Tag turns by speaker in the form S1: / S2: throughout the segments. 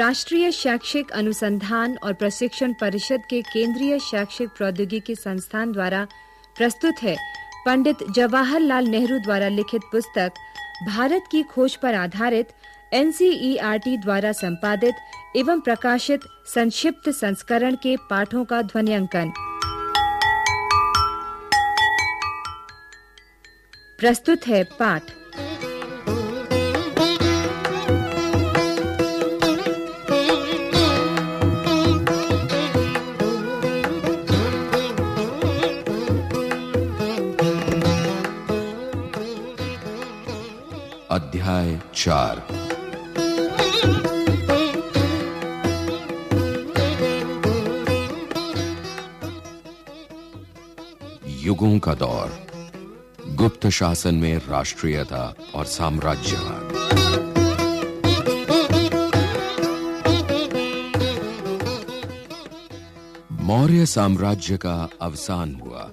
S1: राष्ट्रीय शैक्षिक अनुसंधान और प्रशिक्षण परिषद के केंद्रीय शैक्षिक प्रौद्योगिकी संस्थान द्वारा प्रस्तुत है पंडित जवाहरलाल नेहरू द्वारा लिखित पुस्तक भारत की खोज पर आधारित एनसीईआरटी द्वारा संपादित एवं प्रकाशित संक्षिप्त संस्करण के पाठों का ध्वनियांकन प्रस्तुत है पाठ चार युगों का दौर गुप्त शासन में राष्ट्रीयता और साम्राज्य मौर्य साम्राज्य का अवसान हुआ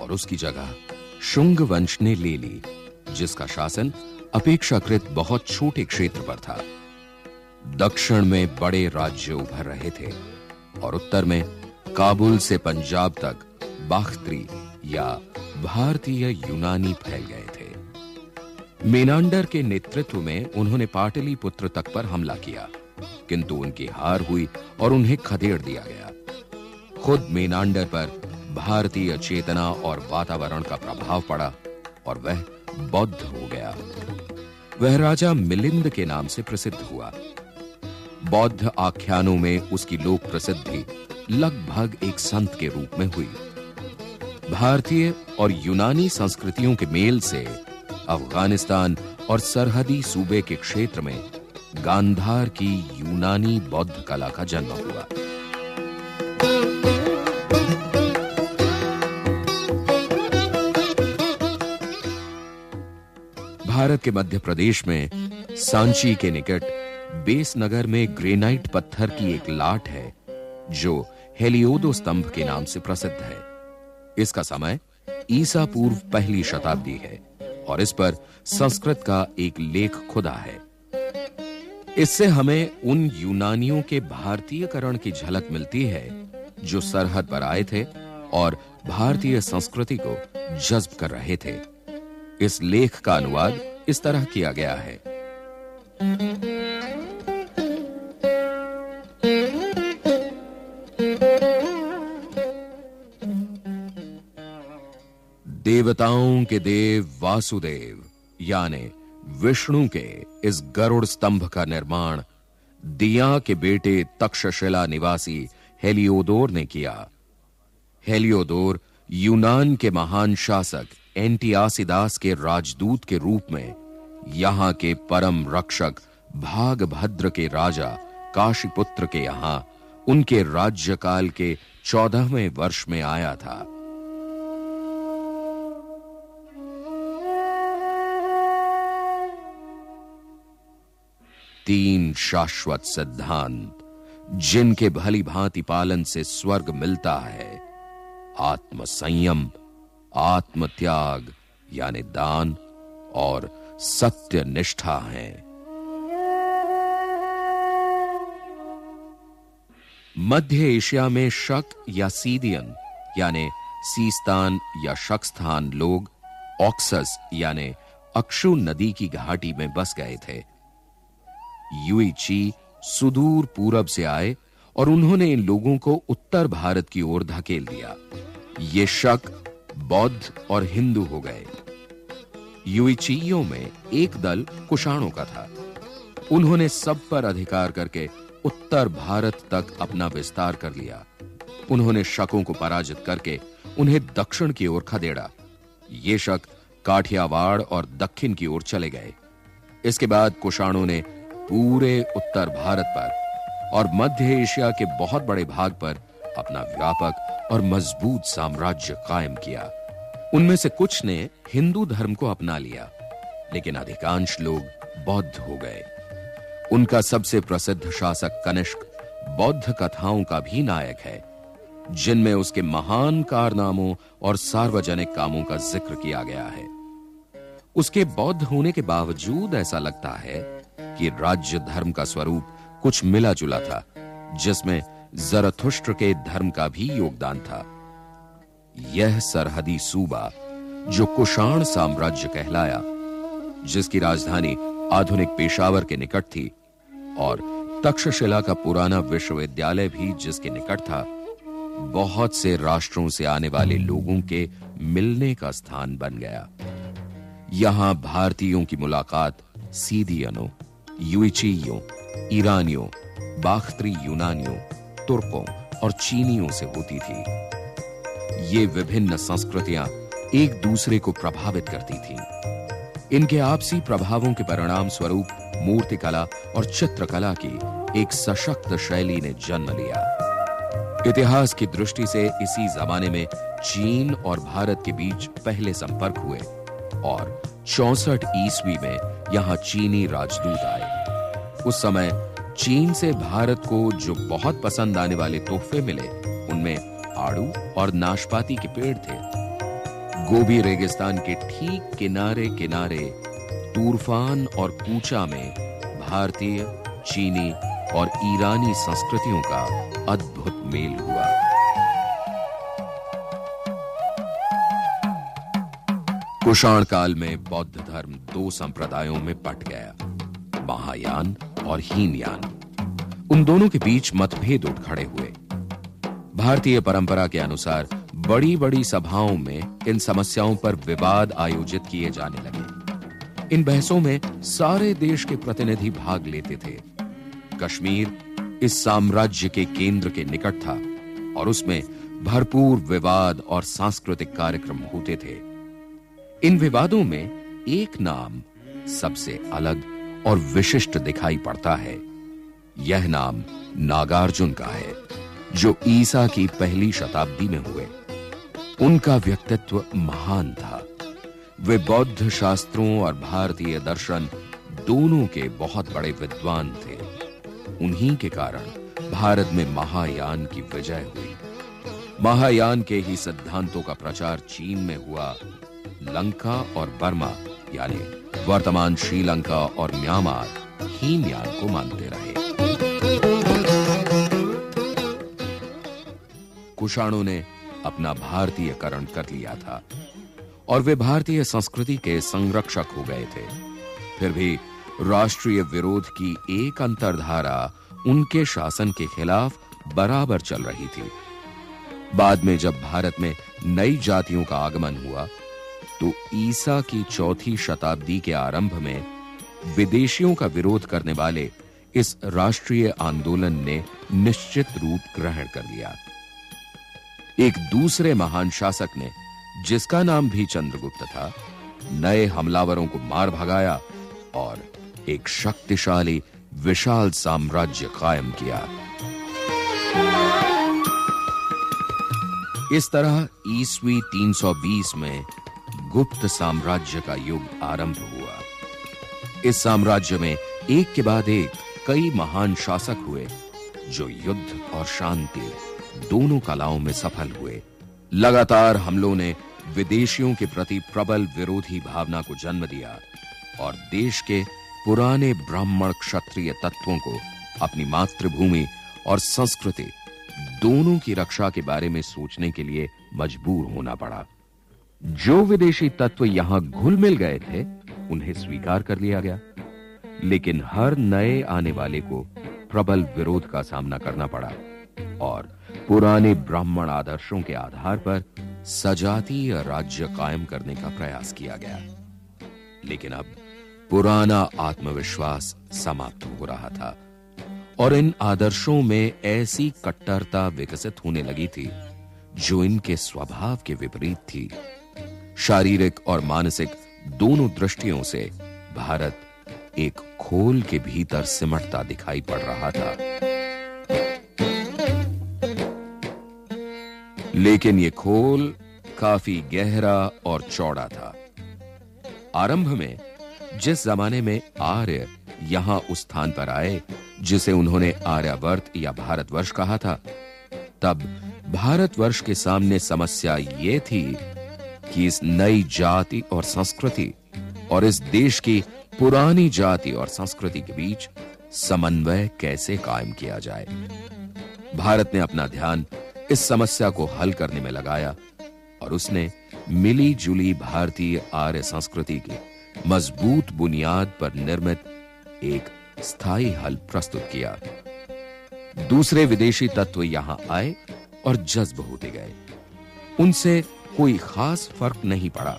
S1: और उसकी जगह शुंग वंश ने ले ली जिसका शासन अपेक्षाकृत बहुत छोटे क्षेत्र पर था दक्षिण में बड़े राज्य उभर रहे थे और उत्तर में काबुल से पंजाब तक बाख्तरी या भारतीय यूनानी फैल गए थे मेनांडर के नेतृत्व में उन्होंने पाटलिपुत्र तक पर हमला किया किंतु उनकी हार हुई और उन्हें खदेड़ दिया गया खुद मेनांडर पर भारतीय चेतना और वातावरण का प्रभाव पड़ा और वह बौद्ध हो गया वह राजा मिलिंद के नाम से प्रसिद्ध हुआ बौद्ध आख्यानों में उसकी लोक प्रसिद्धि लगभग एक संत के रूप में हुई भारतीय और यूनानी संस्कृतियों के मेल से अफगानिस्तान और सरहदी सूबे के क्षेत्र में गांधार की यूनानी बौद्ध कला का जन्म हुआ भारत के मध्य प्रदेश में सांची के निकट बेस नगर में ग्रेनाइट पत्थर की एक लाट है जो हेलियोदो स्तंभ के नाम से प्रसिद्ध है इसका समय ईसा पूर्व पहली शताब्दी है और इस पर संस्कृत का एक लेख खुदा है इससे हमें उन यूनानियों के भारतीयकरण की झलक मिलती है जो सरहद पर आए थे और भारतीय संस्कृति को जज्ब कर रहे थे इस लेख का अनुवाद इस तरह किया गया है देवताओं के देव वासुदेव यानी विष्णु के इस गरुड़ स्तंभ का निर्माण दिया के बेटे तक्षशिला निवासी हेलियोडोर ने किया हेलियोडोर यूनान के महान शासक एंटियासिदास के राजदूत के रूप में यहां के परम रक्षक भागभद्र के राजा काशीपुत्र के यहां उनके राज्यकाल के 14वें वर्ष में आया था तीन शाश्वत सिद्धांत जिनके भली भांति पालन से स्वर्ग मिलता है आत्मसंयम संयम आत्मत्याग यानी दान और सत्य निष्ठा है मध्य एशिया में शक या सीदियन यानी सीस्तान या शक्स्थान लोग ऑक्सस यानी अक्षु नदी की घाटी में बस गए थे युईची सुदूर पूरब से आए और उन्होंने इन लोगों को उत्तर भारत की ओर धकेल दिया ये शक बौद्ध और हिंदू हो गए युइचियो में एक दल कुषाणों का था उन्होंने सब पर अधिकार करके उत्तर भारत तक अपना विस्तार कर लिया उन्होंने शकों को पराजित करके उन्हें दक्षिण की ओर खदेड़ा ये शक काठियावाड़ और दक्षिण की ओर चले गए इसके बाद कुषाणों ने पूरे उत्तर भारत पर और मध्य एशिया के बहुत बड़े भाग पर अपना व्यापक और मजबूत साम्राज्य कायम किया उनमें से कुछ ने हिंदू धर्म को अपना लिया लेकिन अधिकांश लोग बौद्ध हो गए उनका सबसे प्रसिद्ध शासक कनिष्क बौद्ध कथाओं का भी नायक है जिनमें उसके महान कारनामों और सार्वजनिक कामों का जिक्र किया गया है उसके बौद्ध होने के बावजूद ऐसा लगता है कि राज्य धर्म का स्वरूप कुछ मिला जुला था जिसमें जरथुष्ट्र के धर्म का भी योगदान था यह सरहदी सूबा जो कुषाण साम्राज्य कहलाया जिसकी राजधानी आधुनिक पेशावर के निकट थी और तक्षशिला का पुराना विश्वविद्यालय भी जिसके निकट था बहुत से राष्ट्रों से आने वाले लोगों के मिलने का स्थान बन गया यहां भारतीयों की मुलाकात सीधियनों यूइचियों ईरानियों बाख्त्री यूनानियों तुर्कों और चीनियों से होती थी ये विभिन्न संस्कृतियां एक दूसरे को प्रभावित करती थीं। इनके आपसी प्रभावों के परिणाम स्वरूप मूर्तिकला और चित्रकला की एक सशक्त शैली ने जन्म लिया इतिहास की दृष्टि से इसी जमाने में चीन और भारत के बीच पहले संपर्क हुए और चौसठ ईस्वी में यहां चीनी राजदूत आए उस समय चीन से भारत को जो बहुत पसंद आने वाले तोहफे मिले उनमें आड़ू और नाशपाती के पेड़ थे गोभी रेगिस्तान के ठीक किनारे किनारे तूरफान और कूचा में भारतीय चीनी और ईरानी संस्कृतियों का अद्भुत मेल हुआ कुषाण काल में बौद्ध धर्म दो संप्रदायों में पट गया महायान और हीनयान उन दोनों के बीच मतभेद उठ खड़े हुए भारतीय परंपरा के अनुसार बड़ी बड़ी सभाओं में इन समस्याओं पर विवाद आयोजित किए जाने लगे इन बहसों में सारे देश के प्रतिनिधि भाग लेते थे कश्मीर इस साम्राज्य के केंद्र के निकट था और उसमें भरपूर विवाद और सांस्कृतिक कार्यक्रम होते थे इन विवादों में एक नाम सबसे अलग और विशिष्ट दिखाई पड़ता है यह नाम नागार्जुन का है जो ईसा की पहली शताब्दी में हुए उनका व्यक्तित्व महान था वे बौद्ध शास्त्रों और भारतीय दर्शन दोनों के बहुत बड़े विद्वान थे उन्हीं के कारण भारत में महायान की विजय हुई महायान के ही सिद्धांतों का प्रचार चीन में हुआ लंका और बर्मा यानी वर्तमान श्रीलंका और म्यांमार ही को मानते रहे कुशाणु ने अपना भारतीयकरण कर लिया था और वे भारतीय संस्कृति के संरक्षक हो गए थे फिर भी राष्ट्रीय विरोध की एक अंतरधारा उनके शासन के खिलाफ बराबर चल रही थी बाद में जब भारत में नई जातियों का आगमन हुआ तो ईसा की चौथी शताब्दी के आरंभ में विदेशियों का विरोध करने वाले इस राष्ट्रीय आंदोलन ने निश्चित रूप ग्रहण कर लिया एक दूसरे महान शासक ने जिसका नाम भी चंद्रगुप्त था नए हमलावरों को मार भगाया और एक शक्तिशाली विशाल साम्राज्य कायम किया इस तरह ईसवी 320 में गुप्त साम्राज्य का युग आरंभ हुआ इस साम्राज्य में एक के बाद एक कई महान शासक हुए जो युद्ध और शांति दोनों कलाओं में सफल हुए लगातार हमलों ने विदेशियों के प्रति प्रबल विरोधी भावना को जन्म दिया और देश के पुराने ब्राह्मण क्षत्रिय तत्वों को अपनी मातृभूमि और संस्कृति दोनों की रक्षा के बारे में सोचने के लिए मजबूर होना पड़ा जो विदेशी तत्व यहां घुल मिल गए थे उन्हें स्वीकार कर लिया गया लेकिन हर नए आने वाले को प्रबल विरोध का सामना करना पड़ा और पुराने ब्राह्मण आदर्शों के आधार पर सजातीय राज्य कायम करने का प्रयास किया गया लेकिन अब पुराना आत्मविश्वास समाप्त हो रहा था और इन आदर्शों में ऐसी कट्टरता विकसित होने लगी थी जो इनके स्वभाव के विपरीत थी शारीरिक और मानसिक दोनों दृष्टियों से भारत एक खोल के भीतर सिमटता दिखाई पड़ रहा था लेकिन यह खोल काफी गहरा और चौड़ा था आरंभ में जिस जमाने में आर्य यहां उस स्थान पर आए जिसे उन्होंने आर्यावर्त या भारतवर्ष कहा था तब भारतवर्ष के सामने समस्या यह थी की इस नई जाति और संस्कृति और इस देश की पुरानी जाति और संस्कृति के बीच समन्वय कैसे कायम किया जाए भारत ने अपना ध्यान इस समस्या को हल करने में लगाया और उसने मिली जुली भारतीय आर्य संस्कृति की मजबूत बुनियाद पर निर्मित एक स्थायी हल प्रस्तुत किया दूसरे विदेशी तत्व यहां आए और जज्ब होते गए उनसे कोई खास फर्क नहीं पड़ा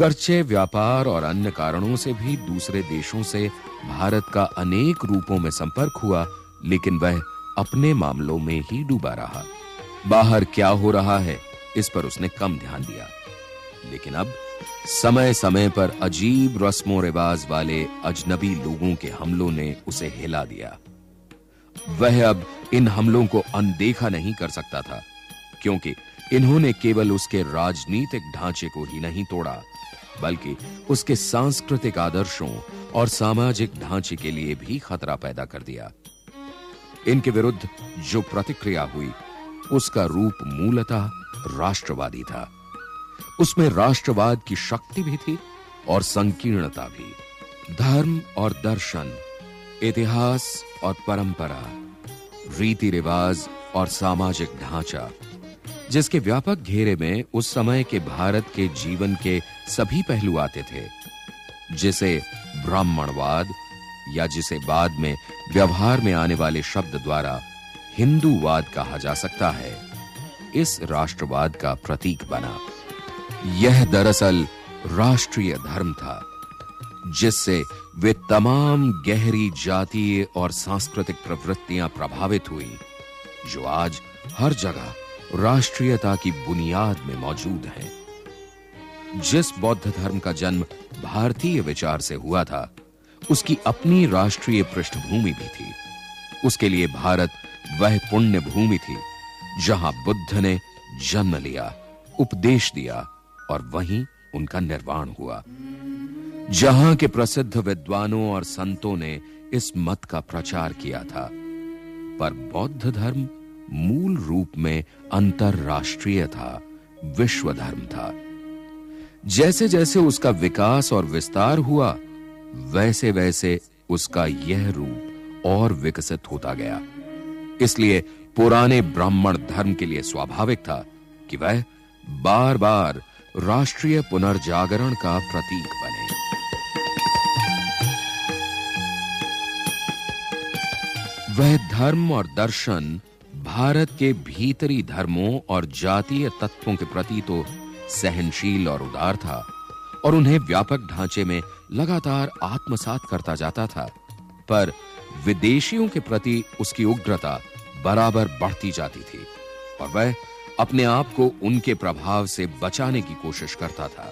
S1: गर्चे व्यापार और अन्य कारणों से भी दूसरे देशों से भारत का अनेक रूपों में संपर्क हुआ लेकिन वह अपने मामलों में ही डूबा रहा बाहर क्या हो रहा है इस पर उसने कम ध्यान दिया लेकिन अब समय-समय पर अजीब रस्मों रिवाज वाले अजनबी लोगों के हमलों ने उसे हिला दिया वह अब इन हमलों को अनदेखा नहीं कर सकता था क्योंकि इन्होंने केवल उसके राजनीतिक ढांचे को ही नहीं तोड़ा बल्कि उसके सांस्कृतिक आदर्शों और सामाजिक ढांचे के लिए भी खतरा पैदा कर दिया इनके विरुद्ध जो प्रतिक्रिया हुई उसका रूप मूलतः राष्ट्रवादी था उसमें राष्ट्रवाद की शक्ति भी थी और संकीर्णता भी धर्म और दर्शन इतिहास और परंपरा रीति रिवाज और सामाजिक ढांचा जिसके व्यापक घेरे में उस समय के भारत के जीवन के सभी पहलू आते थे जिसे ब्राह्मणवाद या जिसे बाद में व्यवहार में आने वाले शब्द द्वारा हिंदूवाद कहा जा सकता है इस राष्ट्रवाद का प्रतीक बना यह दरअसल राष्ट्रीय धर्म था जिससे वे तमाम गहरी जातीय और सांस्कृतिक प्रवृत्तियां प्रभावित हुई जो आज हर जगह राष्ट्रीयता की बुनियाद में मौजूद है जिस बौद्ध धर्म का जन्म भारतीय विचार से हुआ था उसकी अपनी राष्ट्रीय पृष्ठभूमि भी थी उसके लिए भारत वह पुण्य भूमि थी जहां बुद्ध ने जन्म लिया उपदेश दिया और वहीं उनका निर्वाण हुआ जहां के प्रसिद्ध विद्वानों और संतों ने इस मत का प्रचार किया था पर बौद्ध धर्म मूल रूप में अंतरराष्ट्रीय था विश्व धर्म था जैसे जैसे उसका विकास और विस्तार हुआ वैसे वैसे उसका यह रूप और विकसित होता गया इसलिए पुराने ब्राह्मण धर्म के लिए स्वाभाविक था कि वह बार-बार राष्ट्रीय पुनर्जागरण का प्रतीक बने वह धर्म और दर्शन भारत के भीतरी धर्मों और जातीय तत्वों के प्रति तो सहनशील और उदार था और उन्हें व्यापक ढांचे में लगातार आत्मसात करता जाता था पर विदेशियों के प्रति उसकी उग्रता बराबर बढ़ती जाती थी और वह अपने आप को उनके प्रभाव से बचाने की कोशिश करता था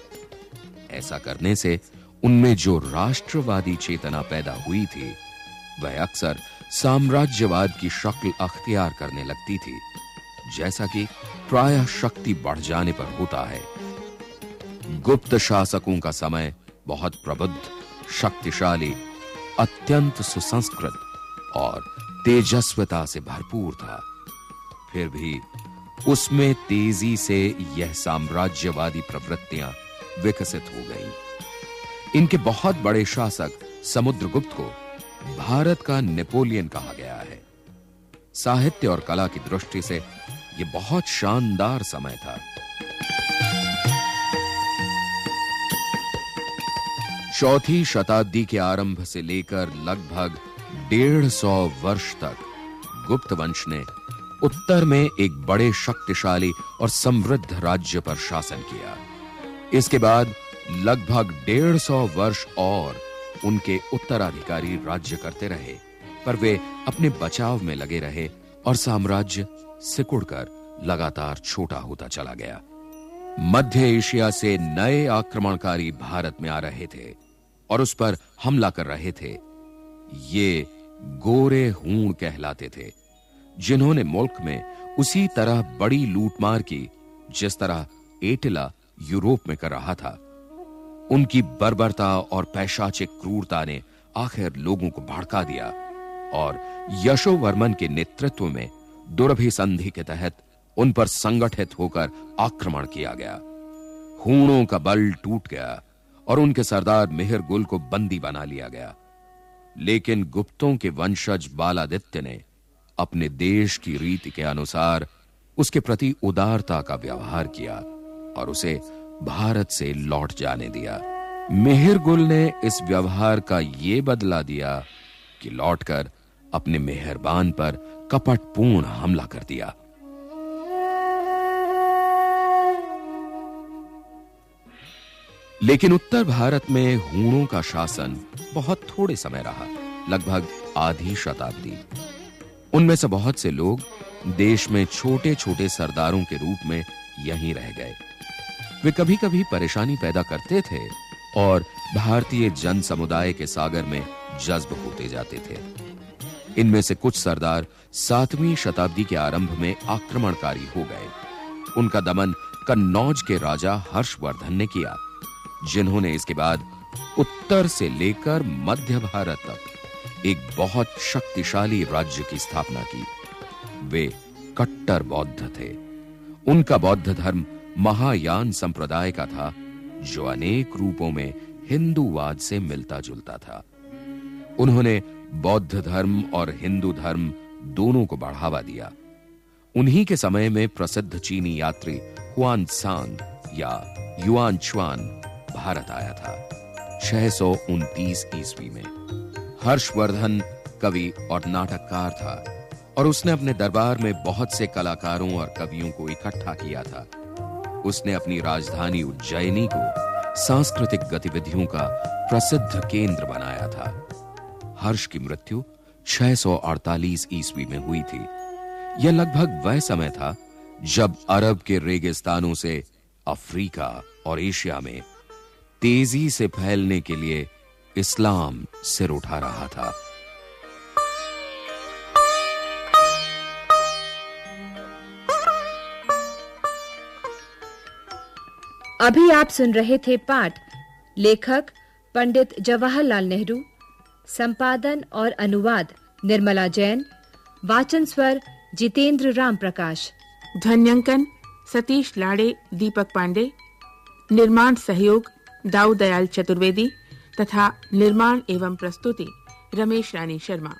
S1: ऐसा करने से उनमें जो राष्ट्रवादी चेतना पैदा हुई थी वह अक्सर साम्राज्यवाद की शक्ल अख्तियार करने लगती थी जैसा कि प्राय शक्ति बढ़ जाने पर होता है गुप्त शासकों का समय बहुत प्रबुद्ध शक्तिशाली अत्यंत सुसंस्कृत और तेजस्वता से भरपूर था फिर भी उसमें तेजी से यह साम्राज्यवादी प्रवृत्तियां विकसित हो गईं इनके बहुत बड़े शासक समुद्रगुप्त को भारत का नेपोलियन कहा गया है साहित्य और कला की दृष्टि से यह बहुत शानदार समय था चौथी शताब्दी के आरंभ से लेकर लगभग डेढ़ सौ वर्ष तक गुप्त वंश ने उत्तर में एक बड़े शक्तिशाली और समृद्ध राज्य पर शासन किया इसके बाद लगभग डेढ़ सौ वर्ष और उनके उत्तराधिकारी राज्य करते रहे पर वे अपने बचाव में लगे रहे और साम्राज्य सिकुड़कर लगातार छोटा होता चला गया मध्य एशिया से नए आक्रमणकारी भारत में आ रहे थे और उस पर हमला कर रहे थे ये गोरे हूण कहलाते थे जिन्होंने मुल्क में उसी तरह बड़ी लूटमार की जिस तरह एटला यूरोप में कर रहा था उनकी बर्बरता और पैशाचिक क्रूरता ने आखिर लोगों को भड़का दिया और यशोवर्मन के नेतृत्व में दुर्भि संधि के तहत उन पर संगठित होकर आक्रमण किया गया हूणों का बल टूट गया और उनके सरदार मेहर गुल को बंदी बना लिया गया लेकिन गुप्तों के वंशज बालादित्य ने अपने देश की रीति के अनुसार उसके प्रति उदारता का व्यवहार किया और उसे भारत से लौट जाने दिया मेहर गुल ने इस व्यवहार का ये बदला दिया कि लौटकर अपने मेहरबान पर कपटपूर्ण हमला कर दिया लेकिन उत्तर भारत में हूणों का शासन बहुत थोड़े समय रहा लगभग आधी शताब्दी उनमें से बहुत से लोग देश में छोटे-छोटे सरदारों के रूप में यहीं रह गए वे कभी कभी परेशानी पैदा करते थे और भारतीय जन समुदाय के सागर में जज्ब होते जाते थे इनमें से कुछ सरदार सातवीं शताब्दी के आरंभ में आक्रमणकारी हो गए उनका दमन कन्नौज के राजा हर्षवर्धन ने किया जिन्होंने इसके बाद उत्तर से लेकर मध्य भारत तक एक बहुत शक्तिशाली राज्य की स्थापना की वे कट्टर बौद्ध थे उनका बौद्ध धर्म महायान संप्रदाय का था जो अनेक रूपों में हिंदूवाद से मिलता जुलता था उन्होंने बौद्ध धर्म और हिंदू धर्म दोनों को बढ़ावा दिया उन्हीं के समय में प्रसिद्ध चीनी यात्री हुआन सांग या युआन चुआन भारत आया था छह ईस्वी में हर्षवर्धन कवि और नाटककार था और उसने अपने दरबार में बहुत से कलाकारों और कवियों को इकट्ठा किया था उसने अपनी राजधानी उज्जैनी को सांस्कृतिक गतिविधियों का प्रसिद्ध केंद्र बनाया था हर्ष की मृत्यु 648 ईसवी में हुई थी यह लगभग वह समय था जब अरब के रेगिस्तानों से अफ्रीका और एशिया में तेजी से फैलने के लिए इस्लाम सिर उठा रहा था अभी आप सुन रहे थे पाठ लेखक पंडित जवाहरलाल नेहरू संपादन और अनुवाद निर्मला जैन वाचन स्वर जितेंद्र राम प्रकाश ध्वन्यांकन सतीश लाड़े दीपक पांडे निर्माण सहयोग दाऊ दयाल चतुर्वेदी तथा निर्माण एवं प्रस्तुति रमेश रानी शर्मा